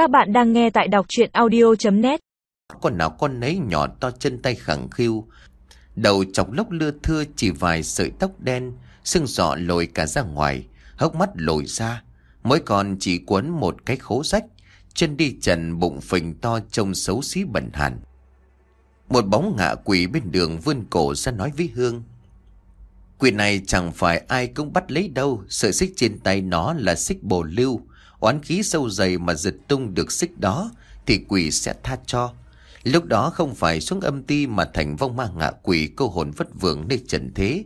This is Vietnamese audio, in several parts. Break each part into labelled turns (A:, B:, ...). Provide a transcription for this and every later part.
A: Các bạn đang nghe tại đọc chuyện audio.net
B: Con nào con nấy nhỏ to chân tay khẳng khiu. Đầu chọc lốc lưa thưa chỉ vài sợi tóc đen, Sưng sọ lồi cả ra ngoài, Hốc mắt lồi ra. Mỗi con chỉ quấn một cái khố rách, Chân đi trần bụng phình to trông xấu xí bẩn hẳn. Một bóng ngạ quỷ bên đường vươn cổ ra nói với Hương, Quỷ này chẳng phải ai cũng bắt lấy đâu, Sợi xích trên tay nó là xích bồ lưu. Oán khí sâu dày mà giật tung được xích đó Thì quỷ sẽ tha cho. Lúc đó không phải xuống âm ti Mà thành vong ma ngạ quỷ cô hồn vất vưởng nơi trần thế.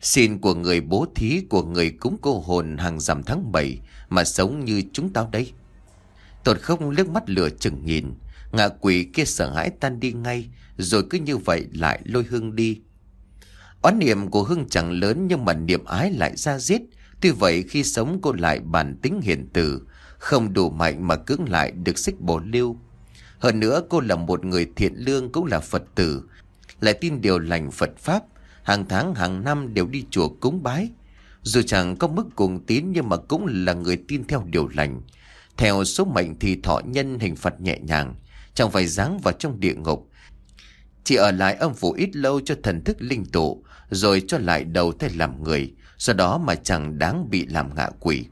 B: Xin của người bố thí Của người cúng cô hồn hàng rằm tháng 7 Mà sống như chúng tao đây. Tột không liếc mắt lửa chừng nhìn Ngạ quỷ kia sợ hãi tan đi ngay, Rồi cứ như vậy lại lôi hương đi. Oán niệm của hương chẳng lớn nhưng mà niệm ái lại ra giết. Tuy vậy khi sống cô lại bản tính hiền từ, không đủ mạnh mà cưỡng lại được xích bổ lưu. Hơn nữa cô là một người thiện lương cũng là Phật tử, lại tin điều lành Phật Pháp, hàng tháng hàng năm đều đi chùa cúng bái. Dù chẳng có mức cùng tín nhưng mà cũng là người tin theo điều lành. Theo số mệnh thì thọ nhân hình phạt nhẹ nhàng, chẳng phải giáng vào trong địa ngục. Chỉ ở lại âm phủ ít lâu cho thần thức linh tụ, rồi cho lại đầu thay làm người, do đó mà chẳng đáng bị làm ngạ quỷ.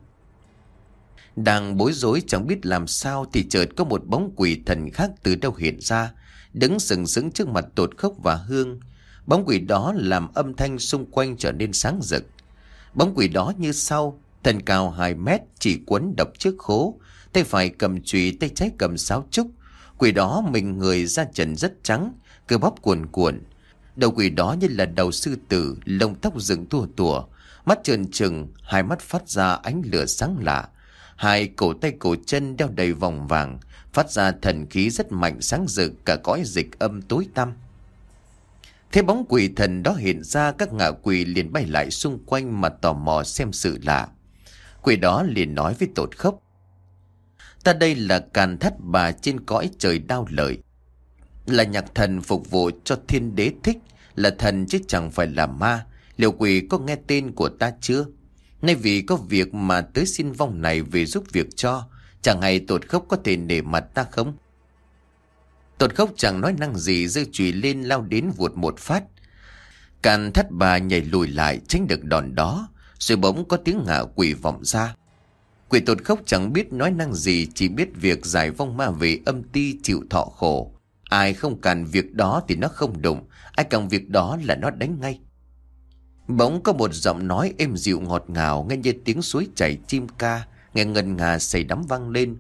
B: Đang bối rối chẳng biết làm sao thì chợt có một bóng quỷ thần khác từ đâu hiện ra, đứng sừng sững trước mặt tột khốc và hương. Bóng quỷ đó làm âm thanh xung quanh trở nên sáng rực. Bóng quỷ đó như sau, thân cao 2 mét chỉ quấn độc trước khố, tay phải cầm chùy tay trái cầm sáo trúc. Quỷ đó mình người da trần rất trắng, cơ bắp cuồn cuộn, Đầu quỷ đó như là đầu sư tử, lông tóc dựng tua tùa, mắt trơn trừng, hai mắt phát ra ánh lửa sáng lạ. Hai cổ tay cổ chân đeo đầy vòng vàng, phát ra thần khí rất mạnh sáng rực cả cõi dịch âm tối tăm. Thế bóng quỷ thần đó hiện ra các ngạ quỷ liền bay lại xung quanh mà tò mò xem sự lạ. Quỷ đó liền nói với tột khốc. Ta đây là càn thất bà trên cõi trời đau lợi. Là nhạc thần phục vụ cho thiên đế thích Là thần chứ chẳng phải là ma Liệu quỷ có nghe tên của ta chưa? Nay vì có việc mà tới xin vong này về giúp việc cho, Chẳng hay tột khốc có thể nể mặt ta không? Tột khốc chẳng nói năng gì Dư chùy lên lao đến vụt một phát. Càn thất bà nhảy lùi lại, Tránh được đòn đó, Rồi bỗng có tiếng ngạ quỷ vọng ra. Quỷ tột khốc chẳng biết nói năng gì, Chỉ biết việc giải vong ma về âm ti chịu thọ khổ. Ai không càn việc đó thì nó không đụng, Ai càng việc đó là nó đánh ngay. Bỗng có một giọng nói êm dịu ngọt ngào, Nghe như tiếng suối chảy chim ca, Nghe ngân ngà xảy đắm vang lên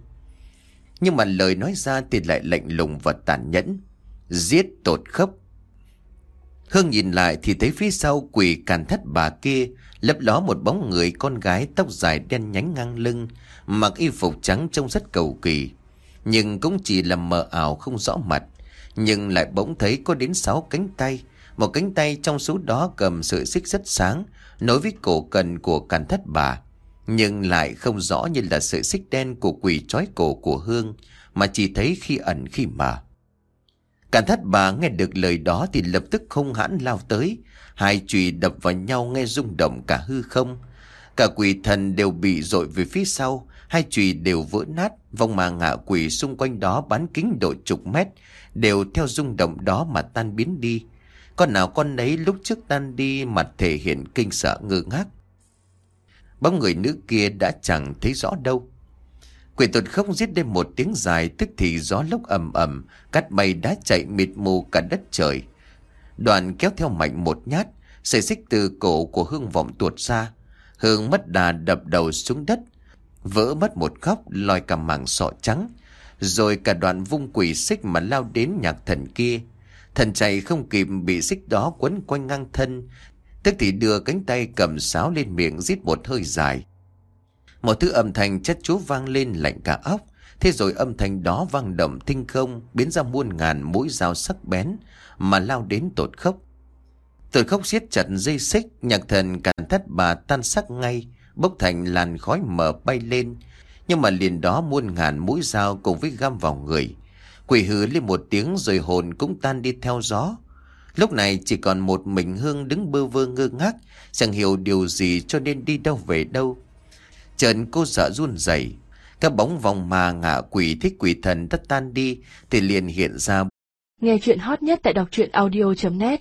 B: Nhưng mà lời nói ra thì lại lạnh lùng và tàn nhẫn, Giết tột khốc Hương nhìn lại thì thấy phía sau quỷ càn thất bà kia, Lấp ló một bóng người con gái tóc dài đen nhánh ngang lưng, Mặc y phục trắng trông rất cầu kỳ Nhưng cũng chỉ là mờ ảo không rõ mặt, nhưng lại bỗng thấy có đến sáu cánh tay. Một cánh tay trong số đó cầm sợi xích rất sáng, nối với cổ cần của càn thất bà. Nhưng lại không rõ như là sợi xích đen của quỷ trói cổ của Hương, mà chỉ thấy khi ẩn khi mà Càn thất bà nghe được lời đó thì lập tức không hãn lao tới, hai chùy đập vào nhau nghe rung động cả hư không. Cả quỷ thần đều bị dội về phía sau, hai chùy đều vỡ nát, vong mà ngạ quỷ xung quanh đó bán kính độ chục mét, đều theo rung động đó mà tan biến đi. Con nào con nấy lúc trước tan đi mặt thể hiện kinh sợ ngơ ngác. Bóng người nữ kia đã chẳng thấy rõ đâu. Quỷ tuột khóc giết đêm một tiếng dài tức thì gió lốc ầm ầm cắt bay đá chạy mịt mù cả đất trời. Đoàn kéo theo mạnh một nhát, sợi xích từ cổ của Hương vọng tuột ra. Hương mất đà đập đầu xuống đất, vỡ mất một góc lòi cả mảng sọ trắng, rồi cả đoàn vung quỷ xích mà lao đến nhạc thần kia. Thần chạy không kịp bị xích đó quấn quanh ngang thân, tức thì đưa cánh tay cầm sáo lên miệng rít một hơi dài. Một thứ âm thanh chất chú vang lên lạnh cả óc, thế rồi âm thanh đó vang động tinh không, biến ra muôn ngàn mũi dao sắc bén, mà lao đến tột khốc. Tột khốc siết chặt dây xích, nhạc thần cản thất bà tan sắc ngay, bốc thành làn khói mờ bay lên, nhưng mà liền đó muôn ngàn mũi dao cùng với găm vào người. Quỷ hứ lên một tiếng rồi hồn cũng tan đi theo gió. Lúc này chỉ còn một mình Hương đứng bơ vơ ngơ ngác, chẳng hiểu điều gì cho nên đi đâu về đâu. Trần cô sợ run rẩy Các bóng vòng mà ngạ quỷ thích quỷ thần tất tan đi Thì liền hiện ra
C: Nghe chuyện hot nhất tại đọc truyện audio.net